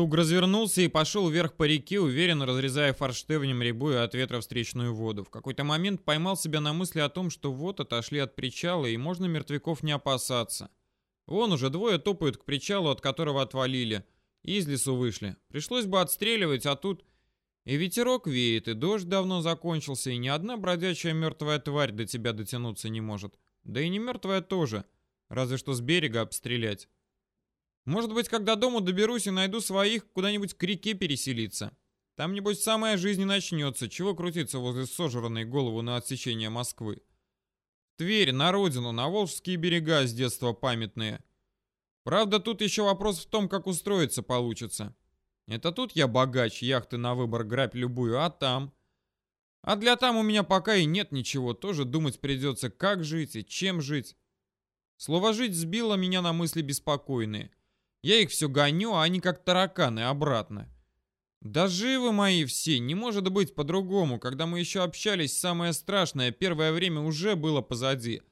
Туг развернулся и пошел вверх по реке, уверенно разрезая форштевнем рябую от ветра встречную воду. В какой-то момент поймал себя на мысли о том, что вот отошли от причала, и можно мертвяков не опасаться. Вон уже двое топают к причалу, от которого отвалили. И из лесу вышли. Пришлось бы отстреливать, а тут... И ветерок веет, и дождь давно закончился, и ни одна бродячая мертвая тварь до тебя дотянуться не может. Да и не мертвая тоже, разве что с берега обстрелять. Может быть, когда дому доберусь и найду своих, куда-нибудь к реке переселиться. Там, небось, самая жизнь начнется. Чего крутиться возле сожранной голову на отсечение Москвы? Тверь, на родину, на Волжские берега с детства памятные. Правда, тут еще вопрос в том, как устроиться получится. Это тут я богач, яхты на выбор, грабь любую, а там... А для там у меня пока и нет ничего, тоже думать придется, как жить и чем жить. Слово «жить» сбило меня на мысли беспокойные. Я их все гоню, а они как тараканы обратно. Да живы мои все, не может быть по-другому. Когда мы еще общались, самое страшное первое время уже было позади.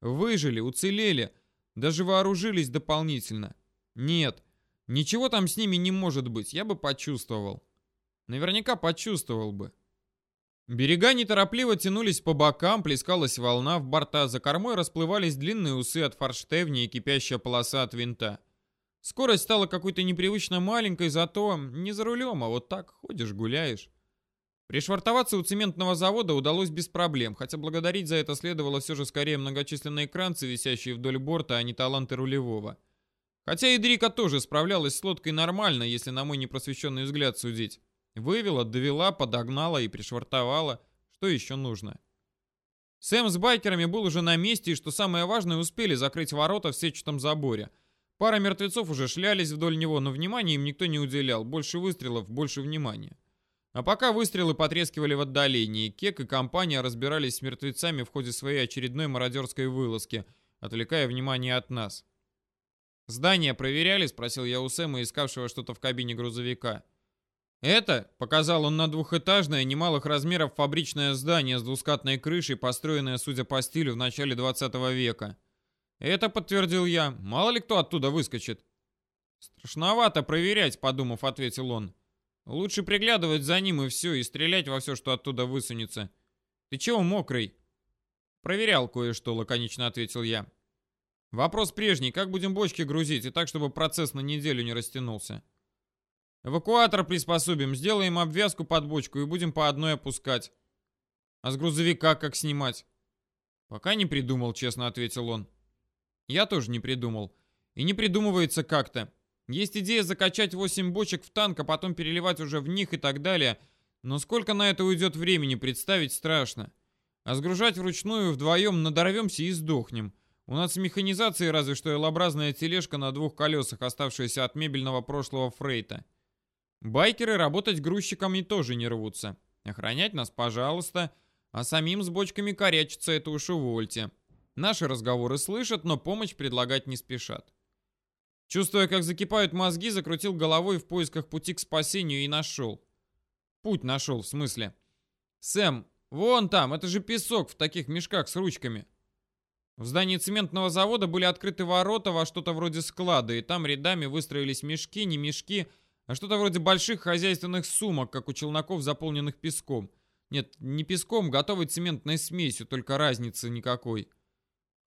Выжили, уцелели, даже вооружились дополнительно. Нет, ничего там с ними не может быть, я бы почувствовал. Наверняка почувствовал бы. Берега неторопливо тянулись по бокам, плескалась волна в борта, за кормой расплывались длинные усы от форштевня и кипящая полоса от винта. Скорость стала какой-то непривычно маленькой, зато не за рулем, а вот так ходишь, гуляешь. Пришвартоваться у цементного завода удалось без проблем, хотя благодарить за это следовало все же скорее многочисленные кранцы, висящие вдоль борта, а не таланты рулевого. Хотя и Дрика тоже справлялась с лодкой нормально, если на мой непросвещенный взгляд судить. Вывела, довела, подогнала и пришвартовала. Что еще нужно? Сэм с байкерами был уже на месте, и что самое важное, успели закрыть ворота в сетчатом заборе – Пара мертвецов уже шлялись вдоль него, но внимания им никто не уделял. Больше выстрелов, больше внимания. А пока выстрелы потрескивали в отдалении, Кек и компания разбирались с мертвецами в ходе своей очередной мародерской вылазки, отвлекая внимание от нас. «Здание проверяли?» — спросил я у Сэма, искавшего что-то в кабине грузовика. «Это», — показал он на двухэтажное, немалых размеров фабричное здание с двускатной крышей, построенное, судя по стилю, в начале 20 века. «Это подтвердил я. Мало ли кто оттуда выскочит». «Страшновато проверять», — подумав, ответил он. «Лучше приглядывать за ним и все, и стрелять во все, что оттуда высунется. Ты чего мокрый?» «Проверял кое-что», — лаконично ответил я. «Вопрос прежний. Как будем бочки грузить, и так, чтобы процесс на неделю не растянулся?» «Эвакуатор приспособим, сделаем обвязку под бочку и будем по одной опускать». «А с грузовика как снимать?» «Пока не придумал», — честно ответил он. Я тоже не придумал. И не придумывается как-то. Есть идея закачать 8 бочек в танк, а потом переливать уже в них и так далее. Но сколько на это уйдет времени, представить страшно. А сгружать вручную вдвоем надорвемся и сдохнем. У нас в механизации разве что l тележка на двух колесах, оставшаяся от мебельного прошлого фрейта. Байкеры работать грузчиками тоже не рвутся. Охранять нас, пожалуйста. А самим с бочками корячиться это уж увольте. Наши разговоры слышат, но помощь предлагать не спешат. Чувствуя, как закипают мозги, закрутил головой в поисках пути к спасению и нашел. Путь нашел, в смысле. Сэм, вон там, это же песок в таких мешках с ручками. В здании цементного завода были открыты ворота во что-то вроде склада, и там рядами выстроились мешки, не мешки, а что-то вроде больших хозяйственных сумок, как у челноков, заполненных песком. Нет, не песком, готовой цементной смесью, только разницы никакой.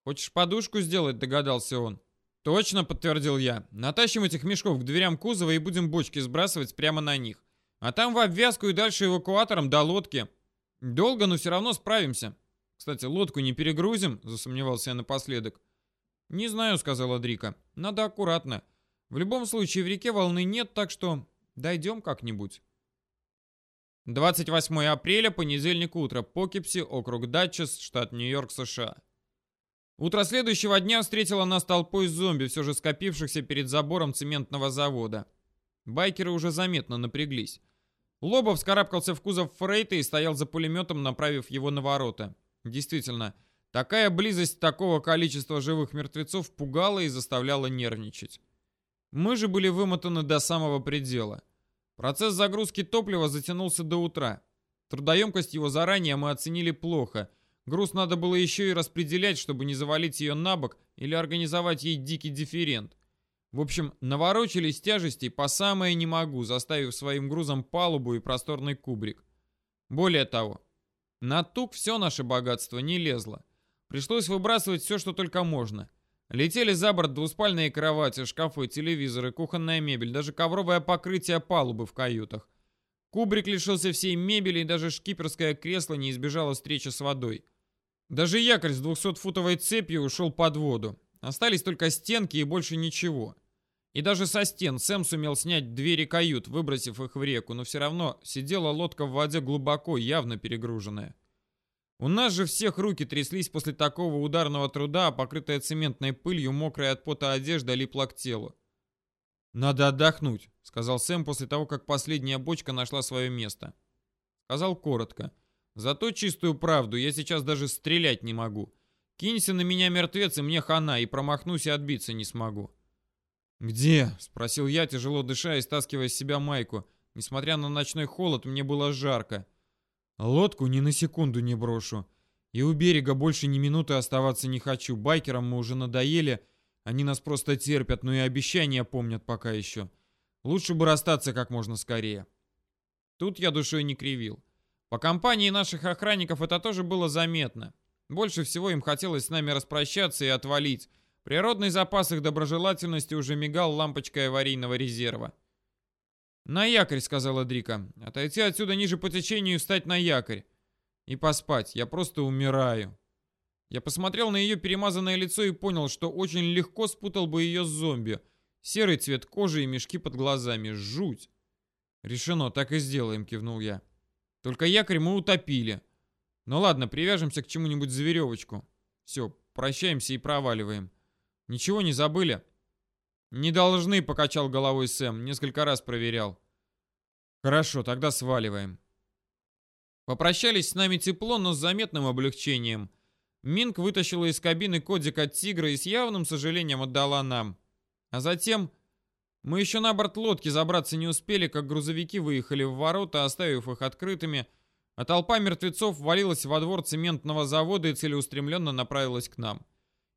«Хочешь подушку сделать?» — догадался он. «Точно», — подтвердил я. «Натащим этих мешков к дверям кузова и будем бочки сбрасывать прямо на них. А там в обвязку и дальше эвакуатором до лодки. Долго, но все равно справимся. Кстати, лодку не перегрузим?» — засомневался я напоследок. «Не знаю», — сказала Дрика. «Надо аккуратно. В любом случае в реке волны нет, так что дойдем как-нибудь». 28 апреля, понедельник утро, Покипси, округ Датчес, штат Нью-Йорк, США. Утро следующего дня встретило нас толпой зомби, все же скопившихся перед забором цементного завода. Байкеры уже заметно напряглись. Лобов скарабкался в кузов Фрейта и стоял за пулеметом, направив его на ворота. Действительно, такая близость такого количества живых мертвецов пугала и заставляла нервничать. Мы же были вымотаны до самого предела. Процесс загрузки топлива затянулся до утра. Трудоемкость его заранее мы оценили плохо – Груз надо было еще и распределять, чтобы не завалить ее на бок или организовать ей дикий дифферент. В общем, наворочились тяжести по самое не могу, заставив своим грузом палубу и просторный кубрик. Более того, на тук все наше богатство не лезло. Пришлось выбрасывать все, что только можно. Летели за борт двуспальные кровати, шкафы, телевизоры, кухонная мебель, даже ковровое покрытие палубы в каютах. Кубрик лишился всей мебели, и даже шкиперское кресло не избежало встречи с водой. Даже якорь с 200-футовой цепью ушел под воду. Остались только стенки и больше ничего. И даже со стен Сэм сумел снять двери кают, выбросив их в реку, но все равно сидела лодка в воде глубоко, явно перегруженная. У нас же всех руки тряслись после такого ударного труда, а покрытая цементной пылью, мокрая от пота одежда липла к телу. «Надо отдохнуть», — сказал Сэм после того, как последняя бочка нашла свое место. Сказал коротко. «Зато чистую правду, я сейчас даже стрелять не могу. Кинься на меня, мертвец, и мне хана, и промахнусь и отбиться не смогу». «Где?» — спросил я, тяжело дыша и стаскивая с себя майку. Несмотря на ночной холод, мне было жарко. Лодку ни на секунду не брошу. И у берега больше ни минуты оставаться не хочу. Байкерам мы уже надоели. Они нас просто терпят, но и обещания помнят пока еще. Лучше бы расстаться как можно скорее. Тут я душой не кривил. По компании наших охранников это тоже было заметно. Больше всего им хотелось с нами распрощаться и отвалить. Природный запас их доброжелательности уже мигал лампочкой аварийного резерва. «На якорь», — сказала Дрика. «Отойти отсюда ниже по течению и встать на якорь. И поспать. Я просто умираю». Я посмотрел на ее перемазанное лицо и понял, что очень легко спутал бы ее с зомби. Серый цвет кожи и мешки под глазами. Жуть. «Решено, так и сделаем», — кивнул я. «Только якорь мы утопили. Ну ладно, привяжемся к чему-нибудь за веревочку. Все, прощаемся и проваливаем. Ничего не забыли?» «Не должны», — покачал головой Сэм. Несколько раз проверял. «Хорошо, тогда сваливаем». Попрощались с нами тепло, но с заметным облегчением. Минк вытащила из кабины кодик от тигра и с явным сожалением отдала нам. А затем... Мы еще на борт лодки забраться не успели, как грузовики выехали в ворота, оставив их открытыми, а толпа мертвецов валилась во двор цементного завода и целеустремленно направилась к нам.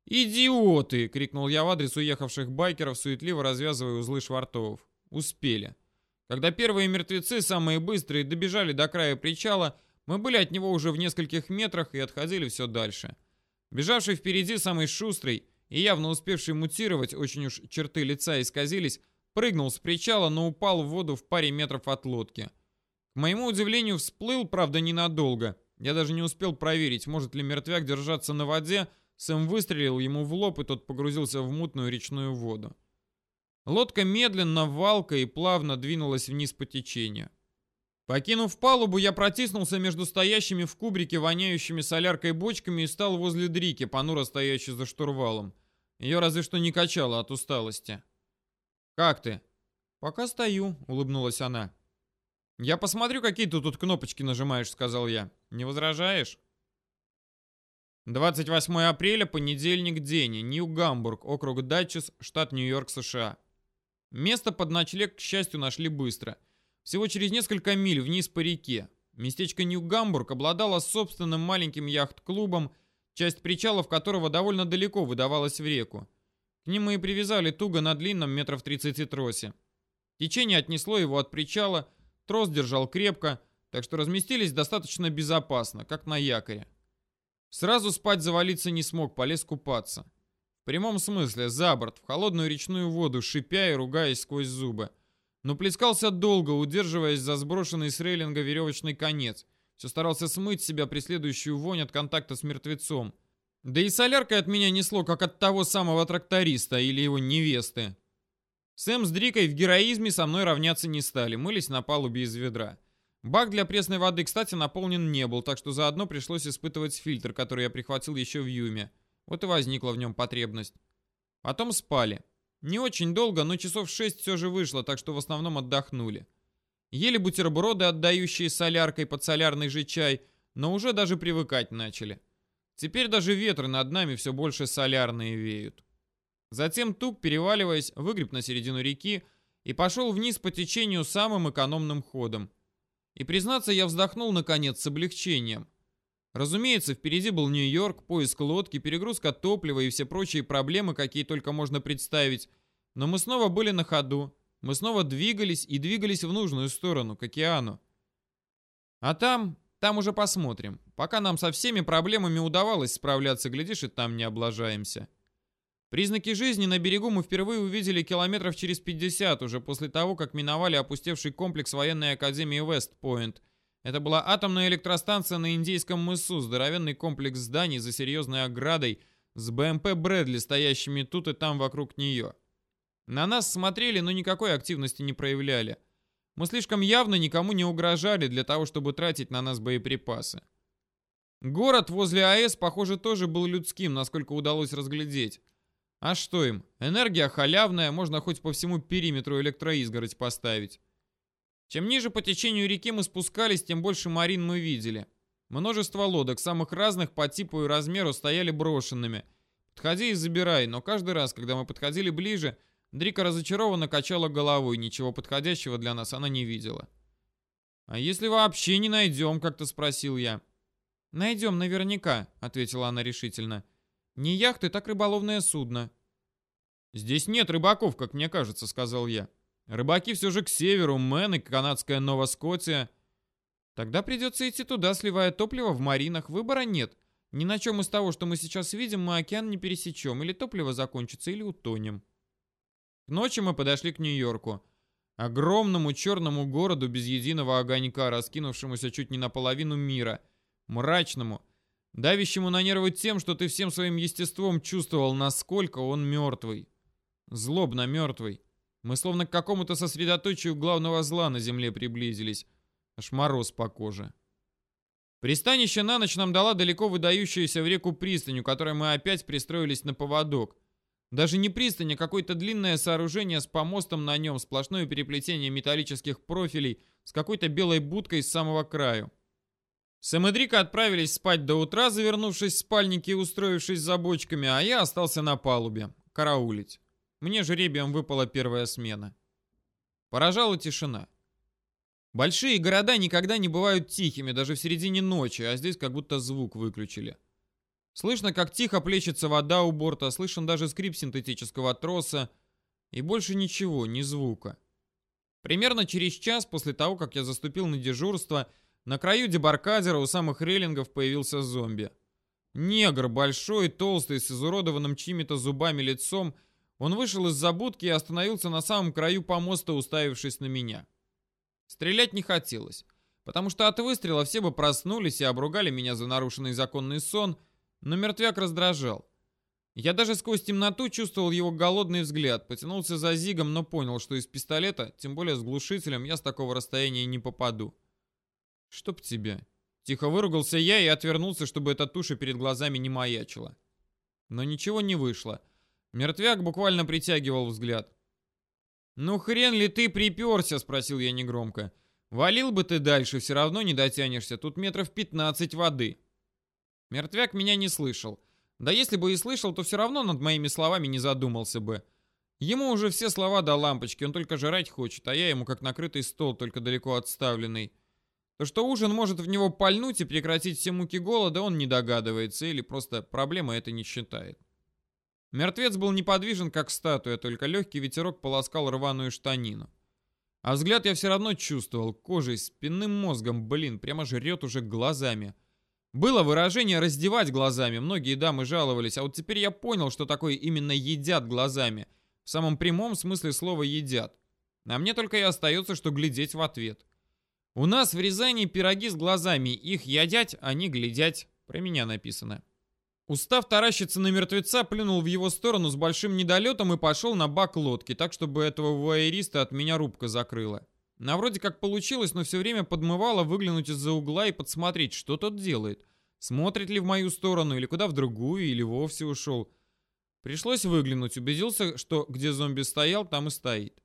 «Идиоты!» — крикнул я в адрес уехавших байкеров, суетливо развязывая узлы швартовов. Успели. Когда первые мертвецы, самые быстрые, добежали до края причала, мы были от него уже в нескольких метрах и отходили все дальше. Бежавший впереди самый шустрый и явно успевший мутировать, очень уж черты лица исказились, прыгнул с причала, но упал в воду в паре метров от лодки. К моему удивлению, всплыл, правда, ненадолго. Я даже не успел проверить, может ли мертвяк держаться на воде, Сэм выстрелил ему в лоб, и тот погрузился в мутную речную воду. Лодка медленно, валкой и плавно двинулась вниз по течению. Покинув палубу, я протиснулся между стоящими в кубрике воняющими соляркой бочками и стал возле Дрики, понуро стоящей за штурвалом. Ее разве что не качало от усталости. «Как ты?» «Пока стою», — улыбнулась она. «Я посмотрю, какие ты тут кнопочки нажимаешь», — сказал я. «Не возражаешь?» 28 апреля, понедельник, день, Нью-Гамбург, округ Датчес, штат Нью-Йорк, США. Место под ночлег, к счастью, нашли быстро. Всего через несколько миль вниз по реке. Местечко Нью-Гамбург обладало собственным маленьким яхт-клубом, часть причалов которого довольно далеко выдавалась в реку. К мы и привязали туго на длинном метров 30 тросе. Течение отнесло его от причала, трос держал крепко, так что разместились достаточно безопасно, как на якоре. Сразу спать завалиться не смог, полез купаться. В прямом смысле, за борт, в холодную речную воду, шипя и ругаясь сквозь зубы. Но плескался долго, удерживаясь за сброшенный с рейлинга веревочный конец. Все старался смыть себя преследующую вонь от контакта с мертвецом. Да и соляркой от меня несло, как от того самого тракториста или его невесты. Сэм с Дрикой в героизме со мной равняться не стали, мылись на палубе из ведра. Бак для пресной воды, кстати, наполнен не был, так что заодно пришлось испытывать фильтр, который я прихватил еще в Юме. Вот и возникла в нем потребность. Потом спали. Не очень долго, но часов шесть все же вышло, так что в основном отдохнули. Ели бутерброды, отдающие соляркой под солярный же чай, но уже даже привыкать начали. Теперь даже ветры над нами все больше солярные веют. Затем Тук, переваливаясь, выгреб на середину реки и пошел вниз по течению самым экономным ходом. И, признаться, я вздохнул, наконец, с облегчением. Разумеется, впереди был Нью-Йорк, поиск лодки, перегрузка топлива и все прочие проблемы, какие только можно представить. Но мы снова были на ходу. Мы снова двигались и двигались в нужную сторону, к океану. А там, там уже посмотрим. Пока нам со всеми проблемами удавалось справляться, глядишь, и там не облажаемся. Признаки жизни на берегу мы впервые увидели километров через 50, уже после того, как миновали опустевший комплекс военной академии Вестпойнт. Это была атомная электростанция на Индийском мысу, здоровенный комплекс зданий за серьезной оградой с БМП Брэдли, стоящими тут и там вокруг нее. На нас смотрели, но никакой активности не проявляли. Мы слишком явно никому не угрожали для того, чтобы тратить на нас боеприпасы. Город возле АЭС, похоже, тоже был людским, насколько удалось разглядеть. А что им? Энергия халявная, можно хоть по всему периметру электроизгородь поставить. Чем ниже по течению реки мы спускались, тем больше марин мы видели. Множество лодок, самых разных по типу и размеру, стояли брошенными. Подходи и забирай, но каждый раз, когда мы подходили ближе, Дрика разочарованно качала головой, ничего подходящего для нас она не видела. «А если вообще не найдем?» — как-то спросил я. «Найдем наверняка», — ответила она решительно. «Не яхты, так рыболовное судно». «Здесь нет рыбаков, как мне кажется», — сказал я. «Рыбаки все же к северу, Мэн и канадская Нова-Скотия». «Тогда придется идти туда, сливая топливо в маринах. Выбора нет. Ни на чем из того, что мы сейчас видим, мы океан не пересечем. Или топливо закончится, или утонем». К ночи мы подошли к Нью-Йорку. Огромному черному городу без единого огонька, раскинувшемуся чуть не наполовину мира. Мрачному, давящему на нервы тем, что ты всем своим естеством чувствовал, насколько он мертвый. Злобно мертвый. Мы словно к какому-то сосредоточию главного зла на земле приблизились. Аж мороз по коже. Пристанище на ночь нам дала далеко выдающаяся в реку пристань, у которой мы опять пристроились на поводок. Даже не пристань, а какое-то длинное сооружение с помостом на нем, сплошное переплетение металлических профилей с какой-то белой будкой с самого краю. Сэм и Дрика отправились спать до утра, завернувшись в спальники и устроившись за бочками, а я остался на палубе, караулить. Мне жеребием выпала первая смена. Поражала тишина. Большие города никогда не бывают тихими, даже в середине ночи, а здесь как будто звук выключили. Слышно, как тихо плещется вода у борта, слышен даже скрип синтетического троса. И больше ничего, ни звука. Примерно через час после того, как я заступил на дежурство, на краю дебаркадера у самых рейлингов появился зомби. Негр, большой, толстый, с изуродованным чьими-то зубами лицом, он вышел из забудки и остановился на самом краю помоста, уставившись на меня. Стрелять не хотелось, потому что от выстрела все бы проснулись и обругали меня за нарушенный законный сон — но мертвяк раздражал. Я даже сквозь темноту чувствовал его голодный взгляд, потянулся за зигом, но понял, что из пистолета, тем более с глушителем, я с такого расстояния не попаду. «Чтоб тебя!» Тихо выругался я и отвернулся, чтобы эта туша перед глазами не маячила. Но ничего не вышло. Мертвяк буквально притягивал взгляд. «Ну хрен ли ты приперся?» — спросил я негромко. «Валил бы ты дальше, все равно не дотянешься. Тут метров пятнадцать воды». Мертвяк меня не слышал. Да если бы и слышал, то все равно над моими словами не задумался бы. Ему уже все слова до лампочки, он только жрать хочет, а я ему как накрытый стол, только далеко отставленный. То, что ужин может в него пальнуть и прекратить все муки голода, он не догадывается или просто проблема это не считает. Мертвец был неподвижен, как статуя, только легкий ветерок полоскал рваную штанину. А взгляд я все равно чувствовал, кожей, спинным мозгом, блин, прямо жрет уже глазами. Было выражение «раздевать глазами», многие дамы жаловались, а вот теперь я понял, что такое именно «едят глазами». В самом прямом смысле слова «едят». А мне только и остается, что глядеть в ответ. У нас в Рязани пироги с глазами, их едят, а не глядять. Про меня написано. Устав таращиться на мертвеца, плюнул в его сторону с большим недолетом и пошел на бак лодки, так чтобы этого вуайериста от меня рубка закрыла. На вроде как получилось, но все время подмывало выглянуть из-за угла и подсмотреть, что тот делает. Смотрит ли в мою сторону, или куда в другую, или вовсе ушел. Пришлось выглянуть, убедился, что где зомби стоял, там и стоит.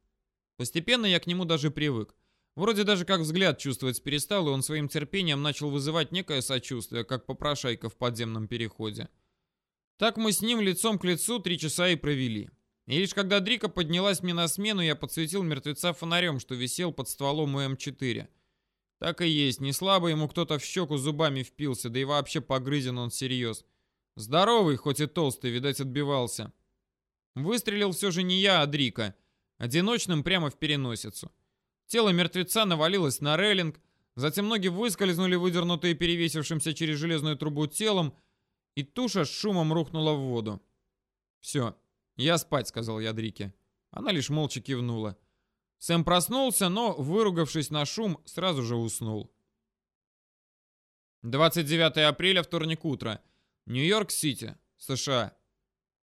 Постепенно я к нему даже привык. Вроде даже как взгляд чувствовать перестал, и он своим терпением начал вызывать некое сочувствие, как попрошайка в подземном переходе. Так мы с ним лицом к лицу три часа и провели. И лишь когда Дрика поднялась мне на смену, я подсветил мертвеца фонарем, что висел под стволом у М4. Так и есть, не слабо ему кто-то в щеку зубами впился, да и вообще погрызен он всерьез. Здоровый, хоть и толстый, видать, отбивался. Выстрелил все же не я, а Дрика. Одиночным прямо в переносицу. Тело мертвеца навалилось на рейлинг, затем ноги выскользнули, выдернутые перевесившимся через железную трубу телом, и туша с шумом рухнула в воду. «Все, я спать», — сказал я Дрике. Она лишь молча кивнула. Сэм проснулся, но, выругавшись на шум, сразу же уснул. 29 апреля, вторник утро. Нью-Йорк-Сити, США.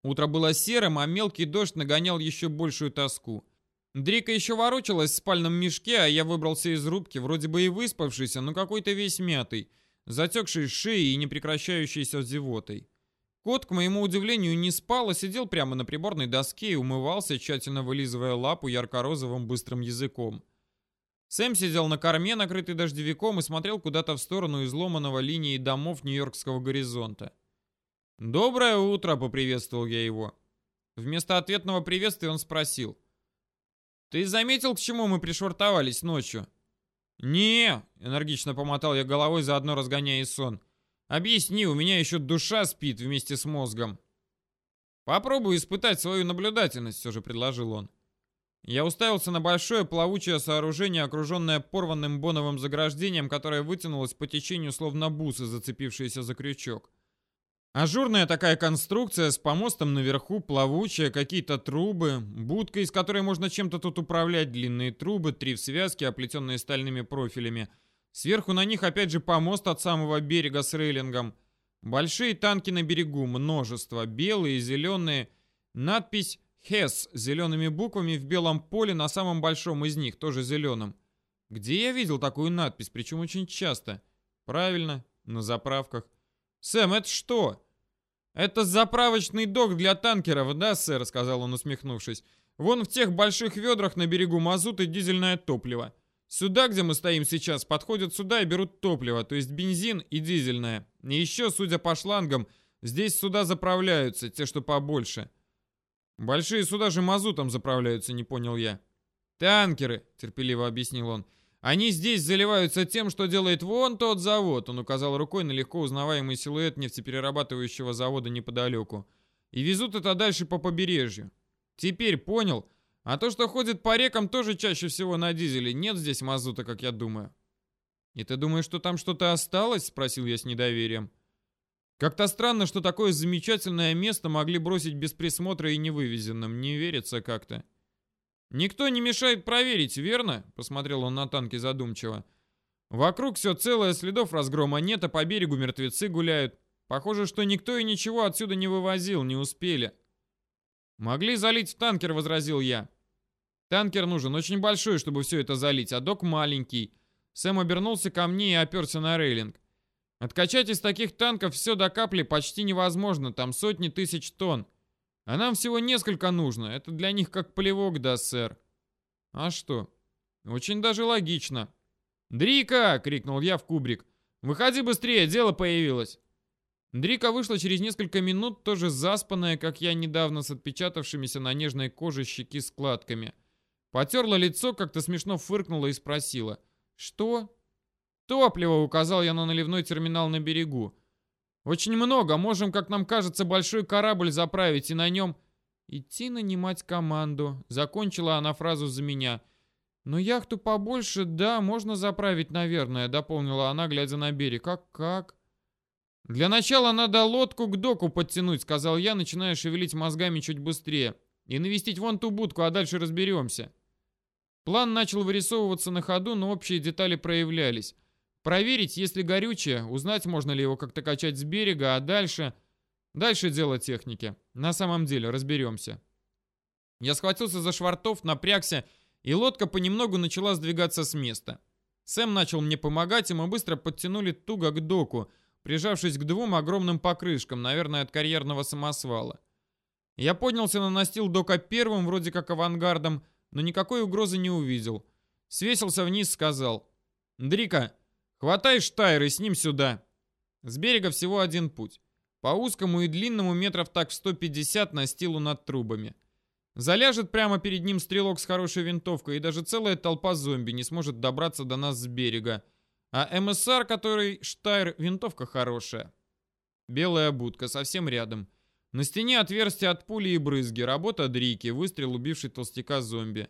Утро было серым, а мелкий дождь нагонял еще большую тоску. Дрика еще ворочалась в спальном мешке, а я выбрался из рубки, вроде бы и выспавшийся, но какой-то весь мятый, затекший шеей и непрекращающейся зевотой. Кот, к моему удивлению, не спал, а сидел прямо на приборной доске и умывался, тщательно вылизывая лапу ярко-розовым быстрым языком. Сэм сидел на корме, накрытый дождевиком, и смотрел куда-то в сторону изломанного линии домов Нью-Йоркского горизонта. «Доброе утро!» — поприветствовал я его. Вместо ответного приветствия он спросил. «Ты заметил, к чему мы пришвартовались ночью?» «Не!» — энергично помотал я головой, заодно разгоняя сон. «Объясни, у меня еще душа спит вместе с мозгом». «Попробуй испытать свою наблюдательность», — все же предложил он. Я уставился на большое плавучее сооружение, окруженное порванным боновым заграждением, которое вытянулось по течению словно бусы, зацепившиеся за крючок. Ажурная такая конструкция с помостом наверху, плавучая, какие-то трубы, будка, из которой можно чем-то тут управлять, длинные трубы, три в связке, оплетенные стальными профилями. Сверху на них опять же помост от самого берега с рейлингом. Большие танки на берегу, множество, белые зеленые. Надпись «ХЕС» зелеными буквами в белом поле на самом большом из них, тоже зеленым. Где я видел такую надпись, причем очень часто? Правильно, на заправках. «Сэм, это что?» «Это заправочный док для танкеров, да, сэр?» — сказал он, усмехнувшись. «Вон в тех больших ведрах на берегу мазут и дизельное топливо. Сюда, где мы стоим сейчас, подходят сюда и берут топливо, то есть бензин и дизельное. И еще, судя по шлангам, здесь сюда заправляются, те, что побольше». «Большие суда же мазутом заправляются», — не понял я. «Танкеры», — терпеливо объяснил он. Они здесь заливаются тем, что делает вон тот завод, он указал рукой на легко узнаваемый силуэт нефтеперерабатывающего завода неподалеку, и везут это дальше по побережью. Теперь понял, а то, что ходит по рекам, тоже чаще всего на дизеле, нет здесь мазута, как я думаю. «И ты думаешь, что там что-то осталось?» — спросил я с недоверием. Как-то странно, что такое замечательное место могли бросить без присмотра и невывезенным, не верится как-то. «Никто не мешает проверить, верно?» — посмотрел он на танки задумчиво. «Вокруг все целое, следов разгрома нет, а по берегу мертвецы гуляют. Похоже, что никто и ничего отсюда не вывозил, не успели». «Могли залить в танкер», — возразил я. «Танкер нужен очень большой, чтобы все это залить, а док маленький». Сэм обернулся ко мне и оперся на рейлинг. «Откачать из таких танков все до капли почти невозможно, там сотни тысяч тонн. А нам всего несколько нужно. Это для них как плевок, да, сэр. А что? Очень даже логично. «Дрика!» — крикнул я в кубрик. «Выходи быстрее, дело появилось!» Дрика вышла через несколько минут, тоже заспанная, как я недавно, с отпечатавшимися на нежной коже щеки складками. Потерла лицо, как-то смешно фыркнула и спросила. «Что?» «Топливо!» — указал я на наливной терминал на берегу. Очень много. Можем, как нам кажется, большой корабль заправить и на нем... Идти нанимать команду. Закончила она фразу за меня. Но яхту побольше, да, можно заправить, наверное, дополнила она, глядя на берег. Как, как? Для начала надо лодку к доку подтянуть, сказал я, начиная шевелить мозгами чуть быстрее. И навестить вон ту будку, а дальше разберемся. План начал вырисовываться на ходу, но общие детали проявлялись. Проверить, есть ли горючее, узнать, можно ли его как-то качать с берега, а дальше... Дальше дело техники. На самом деле, разберемся. Я схватился за швартов, напрягся, и лодка понемногу начала сдвигаться с места. Сэм начал мне помогать, и мы быстро подтянули туго к доку, прижавшись к двум огромным покрышкам, наверное, от карьерного самосвала. Я поднялся на настил дока первым, вроде как авангардом, но никакой угрозы не увидел. Свесился вниз, сказал. «Дрика, Хватай штайр и с ним сюда. С берега всего один путь. По узкому и длинному метров так в 150 на стилу над трубами. Заляжет прямо перед ним стрелок с хорошей винтовкой, и даже целая толпа зомби не сможет добраться до нас с берега. А МСР, который Штайр, винтовка хорошая. Белая будка, совсем рядом. На стене отверстие от пули и брызги, работа Дрики, выстрел, убивший толстяка зомби.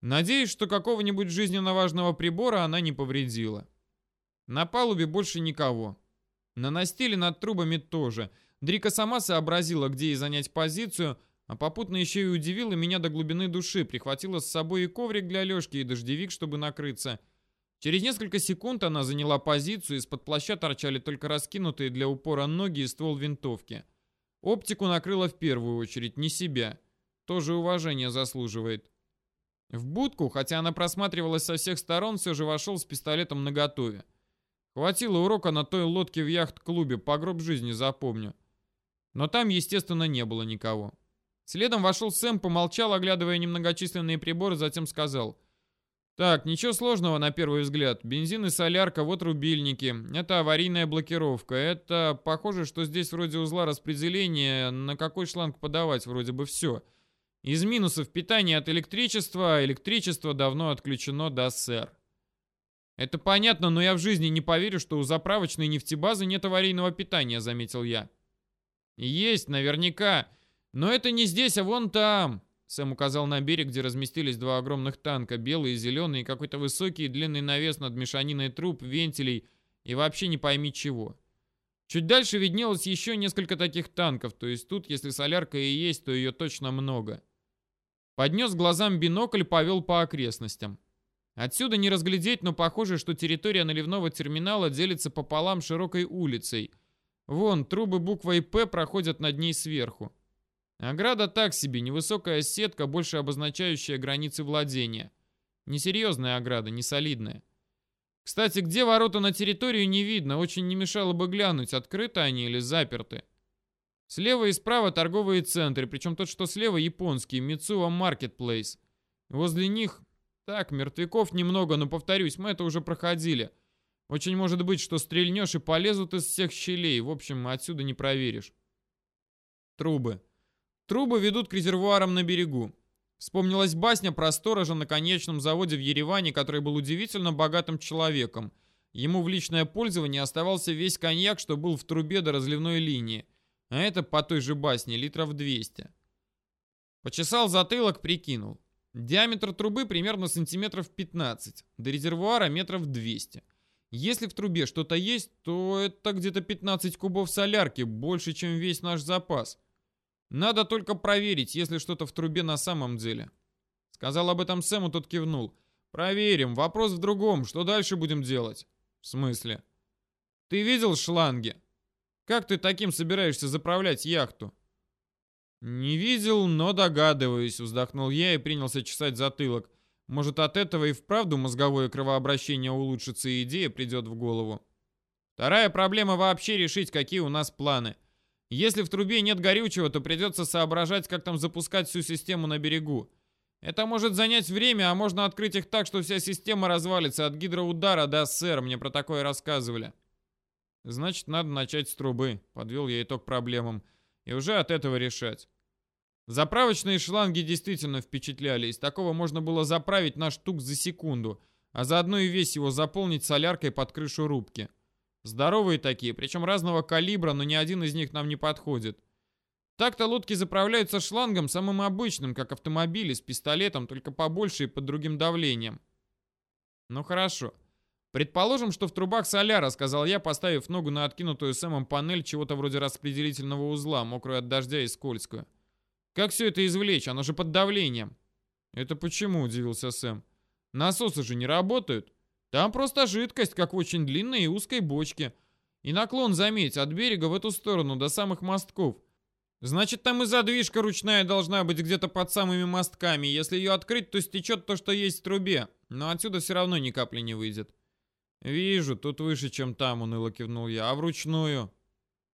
Надеюсь, что какого-нибудь жизненно важного прибора она не повредила. На палубе больше никого. На настиле над трубами тоже. Дрика сама сообразила, где ей занять позицию, а попутно еще и удивила меня до глубины души, прихватила с собой и коврик для Лешки, и дождевик, чтобы накрыться. Через несколько секунд она заняла позицию, из-под плаща торчали только раскинутые для упора ноги и ствол винтовки. Оптику накрыла в первую очередь, не себя. Тоже уважение заслуживает. В будку, хотя она просматривалась со всех сторон, все же вошел с пистолетом наготове. Хватило урока на той лодке в яхт-клубе, по гроб жизни запомню. Но там, естественно, не было никого. Следом вошел Сэм, помолчал, оглядывая немногочисленные приборы, затем сказал. «Так, ничего сложного на первый взгляд. Бензин и солярка, вот рубильники. Это аварийная блокировка. Это похоже, что здесь вроде узла распределения, на какой шланг подавать, вроде бы все. Из минусов питание от электричества, электричество давно отключено до СЭР. Это понятно, но я в жизни не поверю, что у заправочной нефтебазы нет аварийного питания, заметил я. Есть, наверняка. Но это не здесь, а вон там. Сэм указал на берег, где разместились два огромных танка, белый и зеленый, и какой-то высокий и длинный навес над мешаниной труб, вентилей и вообще не пойми чего. Чуть дальше виднелось еще несколько таких танков, то есть тут, если солярка и есть, то ее точно много. Поднес глазам бинокль, повел по окрестностям. Отсюда не разглядеть, но похоже, что территория наливного терминала делится пополам широкой улицей. Вон, трубы буквой «П» проходят над ней сверху. Ограда так себе, невысокая сетка, больше обозначающая границы владения. Несерьезная ограда, не солидная. Кстати, где ворота на территорию не видно, очень не мешало бы глянуть, открыты они или заперты. Слева и справа торговые центры, причем тот, что слева, японский, Мицуа Маркетплейс. Возле них... Так, мертвяков немного, но повторюсь, мы это уже проходили. Очень может быть, что стрельнешь и полезут из всех щелей. В общем, отсюда не проверишь. Трубы. Трубы ведут к резервуарам на берегу. Вспомнилась басня про сторожа на конечном заводе в Ереване, который был удивительно богатым человеком. Ему в личное пользование оставался весь коньяк, что был в трубе до разливной линии. А это по той же басне литров 200. Почесал затылок, прикинул. Диаметр трубы примерно сантиметров 15, до резервуара метров 200. Если в трубе что-то есть, то это где-то 15 кубов солярки, больше, чем весь наш запас. Надо только проверить, если что-то в трубе на самом деле. Сказал об этом Сэму, тот кивнул. Проверим. Вопрос в другом. Что дальше будем делать? В смысле? Ты видел шланги? Как ты таким собираешься заправлять яхту? Не видел, но догадываюсь, вздохнул я и принялся чесать затылок. Может, от этого и вправду мозговое кровообращение улучшится и идея придет в голову. Вторая проблема вообще решить, какие у нас планы. Если в трубе нет горючего, то придется соображать, как там запускать всю систему на берегу. Это может занять время, а можно открыть их так, что вся система развалится от гидроудара, да, сэр, мне про такое рассказывали. Значит, надо начать с трубы, подвел я итог проблемам, и уже от этого решать. Заправочные шланги действительно впечатляли, из такого можно было заправить наш тук за секунду, а заодно и весь его заполнить соляркой под крышу рубки. Здоровые такие, причем разного калибра, но ни один из них нам не подходит. Так-то лодки заправляются шлангом самым обычным, как автомобили, с пистолетом, только побольше и под другим давлением. Ну хорошо. Предположим, что в трубах соляра, сказал я, поставив ногу на откинутую Сэмом панель чего-то вроде распределительного узла, мокрую от дождя и скользкую. Как все это извлечь? Оно же под давлением. Это почему, удивился Сэм. Насосы же не работают. Там просто жидкость, как в очень длинной и узкой бочке. И наклон, заметь, от берега в эту сторону, до самых мостков. Значит, там и задвижка ручная должна быть где-то под самыми мостками. Если ее открыть, то стечет то, что есть в трубе. Но отсюда все равно ни капли не выйдет. «Вижу, тут выше, чем там», — уныло кивнул я. «А вручную?»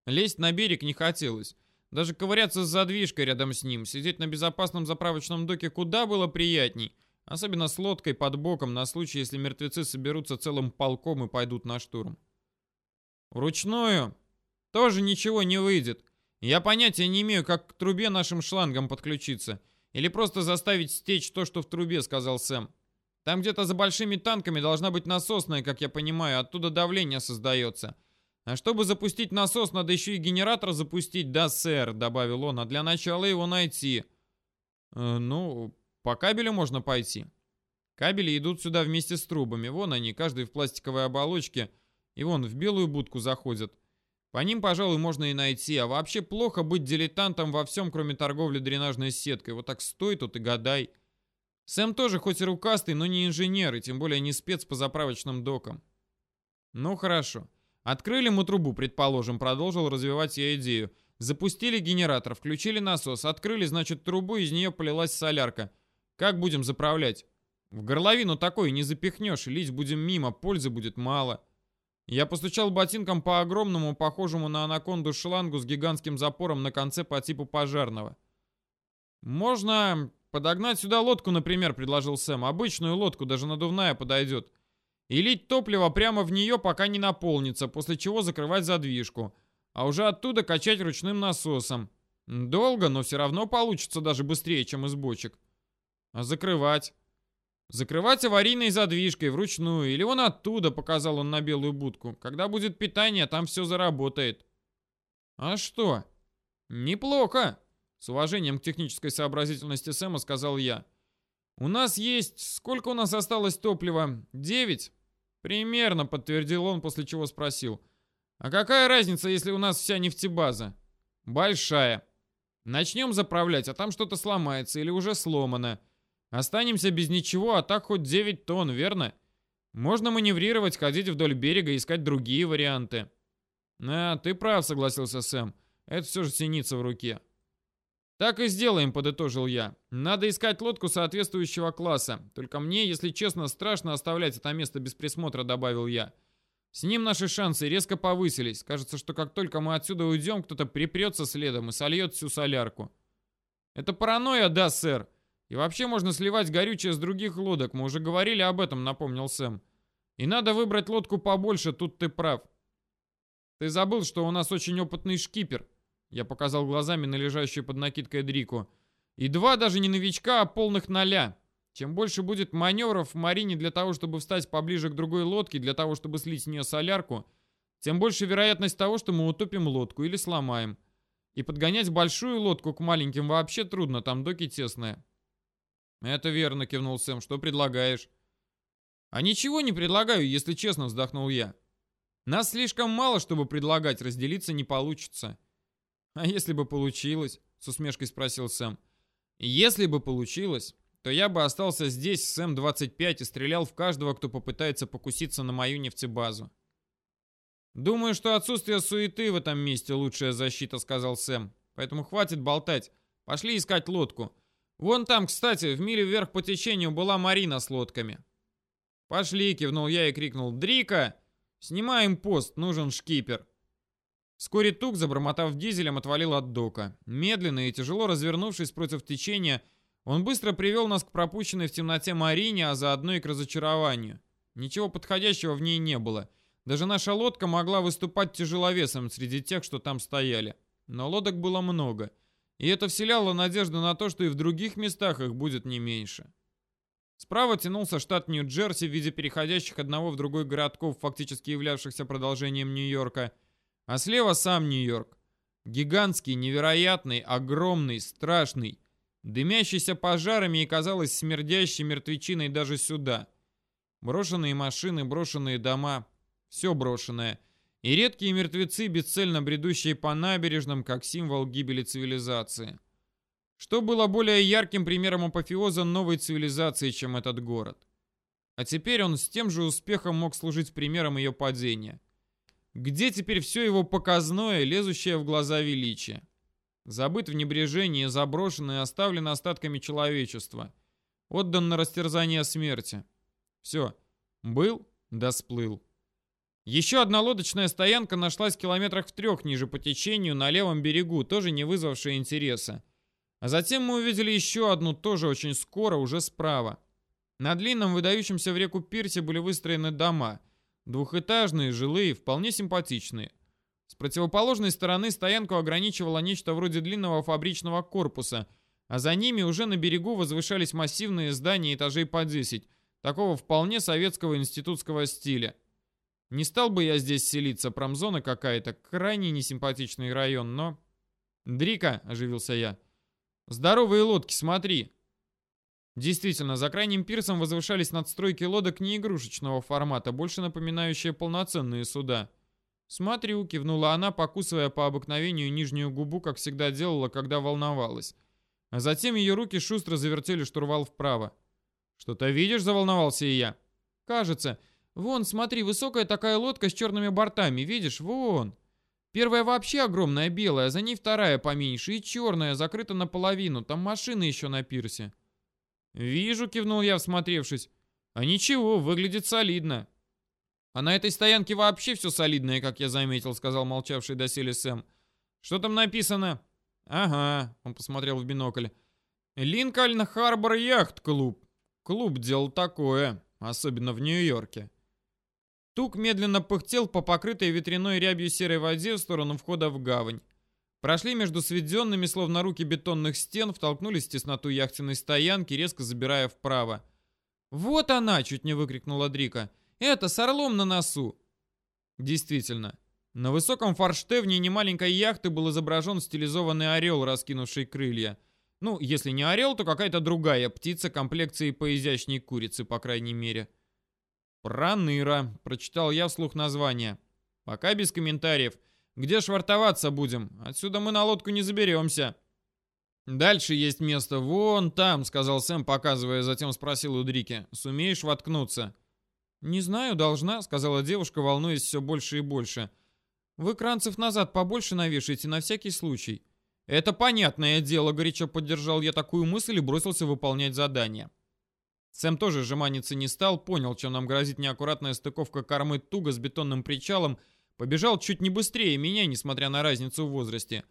Лезть на берег не хотелось. Даже ковыряться с задвижкой рядом с ним, сидеть на безопасном заправочном доке куда было приятней — Особенно с лодкой под боком на случай, если мертвецы соберутся целым полком и пойдут на штурм. Вручную тоже ничего не выйдет. Я понятия не имею, как к трубе нашим шлангом подключиться. Или просто заставить стечь то, что в трубе, сказал Сэм. Там где-то за большими танками должна быть насосная, как я понимаю, оттуда давление создается. А чтобы запустить насос, надо еще и генератор запустить, да, сэр, добавил он, а для начала его найти. Э, ну, по кабелю можно пойти. Кабели идут сюда вместе с трубами. Вон они, каждый в пластиковой оболочке. И вон, в белую будку заходят. По ним, пожалуй, можно и найти. А вообще плохо быть дилетантом во всем, кроме торговли дренажной сеткой. Вот так стой тут и гадай. Сэм тоже хоть и рукастый, но не инженер, и тем более не спец по заправочным докам. Ну хорошо. Открыли мы трубу, предположим, продолжил развивать я идею. Запустили генератор, включили насос, открыли, значит, трубу, из нее полилась солярка. Как будем заправлять? В горловину такой не запихнешь, лить будем мимо, пользы будет мало. Я постучал ботинком по огромному, похожему на анаконду шлангу с гигантским запором на конце по типу пожарного. «Можно подогнать сюда лодку, например», — предложил Сэм. «Обычную лодку, даже надувная подойдет. И лить топливо прямо в нее, пока не наполнится, после чего закрывать задвижку. А уже оттуда качать ручным насосом. Долго, но все равно получится даже быстрее, чем из бочек. А закрывать? Закрывать аварийной задвижкой вручную, или он оттуда, показал он на белую будку. Когда будет питание, там все заработает. А что? Неплохо, с уважением к технической сообразительности Сэма сказал я. У нас есть... Сколько у нас осталось топлива? Девять? Примерно, подтвердил он, после чего спросил. А какая разница, если у нас вся нефтебаза? Большая. Начнем заправлять, а там что-то сломается или уже сломано. Останемся без ничего, а так хоть 9 тонн, верно? Можно маневрировать, ходить вдоль берега, искать другие варианты. А, ты прав, согласился Сэм. Это все же синица в руке. Так и сделаем, подытожил я. Надо искать лодку соответствующего класса. Только мне, если честно, страшно оставлять это место без присмотра, добавил я. С ним наши шансы резко повысились. Кажется, что как только мы отсюда уйдем, кто-то припрется следом и сольет всю солярку. Это паранойя, да, сэр. И вообще можно сливать горючее с других лодок, мы уже говорили об этом, напомнил Сэм. И надо выбрать лодку побольше, тут ты прав. Ты забыл, что у нас очень опытный шкипер. Я показал глазами на лежащую под накидкой Дрику. И два даже не новичка, а полных ноля. Чем больше будет маневров в марине для того, чтобы встать поближе к другой лодке, для того, чтобы слить с нее солярку, тем больше вероятность того, что мы утопим лодку или сломаем. И подгонять большую лодку к маленьким вообще трудно, там доки тесные. «Это верно», — кивнул Сэм. «Что предлагаешь?» «А ничего не предлагаю, если честно», — вздохнул я. «Нас слишком мало, чтобы предлагать, разделиться не получится». «А если бы получилось?» — с усмешкой спросил Сэм. «Если бы получилось, то я бы остался здесь с М-25 и стрелял в каждого, кто попытается покуситься на мою нефтебазу». «Думаю, что отсутствие суеты в этом месте лучшая защита», — сказал Сэм. «Поэтому хватит болтать. Пошли искать лодку. Вон там, кстати, в миле вверх по течению была Марина с лодками. «Пошли!» — кивнул я и крикнул. «Дрика! Снимаем пост, нужен шкипер!» Вскоре Тук, забормотав дизелем, отвалил от дока. Медленно и тяжело развернувшись против течения, он быстро привел нас к пропущенной в темноте Марине, а заодно и к разочарованию. Ничего подходящего в ней не было. Даже наша лодка могла выступать тяжеловесом среди тех, что там стояли. Но лодок было много — и это вселяло надежду на то, что и в других местах их будет не меньше. Справа тянулся штат Нью-Джерси в виде переходящих одного в другой городков, фактически являвшихся продолжением Нью-Йорка, а слева сам Нью-Йорк. Гигантский, невероятный, огромный, страшный, дымящийся пожарами и, казалось, смердящий мертвечиной даже сюда. Брошенные машины, брошенные дома, все брошенное — и редкие мертвецы, бесцельно бредущие по набережным, как символ гибели цивилизации. Что было более ярким примером апофеоза новой цивилизации, чем этот город? А теперь он с тем же успехом мог служить примером ее падения. Где теперь все его показное, лезущее в глаза величие? Забыт в небрежении, заброшен и оставлен остатками человечества. Отдан на растерзание смерти. Все. Был, да сплыл. Еще одна лодочная стоянка нашлась в километрах в трех ниже по течению на левом берегу, тоже не вызвавшая интереса. А затем мы увидели еще одну, тоже очень скоро, уже справа. На длинном, выдающемся в реку пирсе были выстроены дома. Двухэтажные, жилые, вполне симпатичные. С противоположной стороны стоянку ограничивало нечто вроде длинного фабричного корпуса, а за ними уже на берегу возвышались массивные здания этажей по 10, такого вполне советского институтского стиля. Не стал бы я здесь селиться, промзона какая-то, крайне несимпатичный район, но... «Дрика», — оживился я. «Здоровые лодки, смотри!» Действительно, за крайним пирсом возвышались надстройки лодок не игрушечного формата, больше напоминающие полноценные суда. «Смотрю», — кивнула она, покусывая по обыкновению нижнюю губу, как всегда делала, когда волновалась. А затем ее руки шустро завертели штурвал вправо. «Что-то видишь?» — заволновался и я. «Кажется. Вон, смотри, высокая такая лодка с черными бортами, видишь? Вон!» Первая вообще огромная белая, за ней вторая поменьше и черная, закрыта наполовину. Там машины еще на пирсе. «Вижу», — кивнул я, всмотревшись. «А ничего, выглядит солидно». «А на этой стоянке вообще все солидное, как я заметил», — сказал молчавший доселе Сэм. «Что там написано?» «Ага», — он посмотрел в бинокль. «Линкольн Харбор Яхт-клуб. Клуб делал такое, особенно в Нью-Йорке». Тук медленно пыхтел по покрытой ветряной рябью серой воде в сторону входа в гавань. Прошли между сведенными, словно руки бетонных стен, втолкнулись в тесноту яхтенной стоянки, резко забирая вправо. «Вот она!» — чуть не выкрикнула Дрика. «Это с орлом на носу!» Действительно, на высоком форштевне немаленькой яхты был изображен стилизованный орел, раскинувший крылья. Ну, если не орел, то какая-то другая птица комплекции поизящней курицы, по крайней мере. «Проныра», — прочитал я вслух название. «Пока без комментариев. Где швартоваться будем? Отсюда мы на лодку не заберемся». «Дальше есть место вон там», — сказал Сэм, показывая, затем спросил у Дрики. «Сумеешь воткнуться?» «Не знаю, должна», — сказала девушка, волнуясь все больше и больше. «Вы кранцев назад побольше навешайте, на всякий случай». «Это понятное дело», — горячо поддержал я такую мысль и бросился выполнять задание. Сэм тоже жеманиться не стал, понял, чем нам грозит неаккуратная стыковка кормы туго с бетонным причалом, побежал чуть не быстрее меня, несмотря на разницу в возрасте.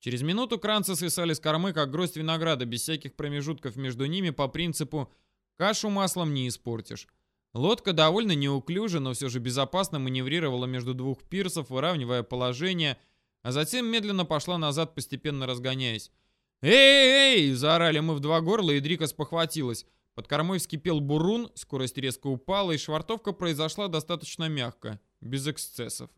Через минуту кранцы свисали с кормы, как гроздь винограда, без всяких промежутков между ними по принципу «кашу маслом не испортишь». Лодка довольно неуклюже, но все же безопасно маневрировала между двух пирсов, выравнивая положение, а затем медленно пошла назад, постепенно разгоняясь. «Эй-эй-эй!» – заорали мы в два горла, и Дрика спохватилась. Под кормой вскипел бурун, скорость резко упала, и швартовка произошла достаточно мягко, без эксцессов.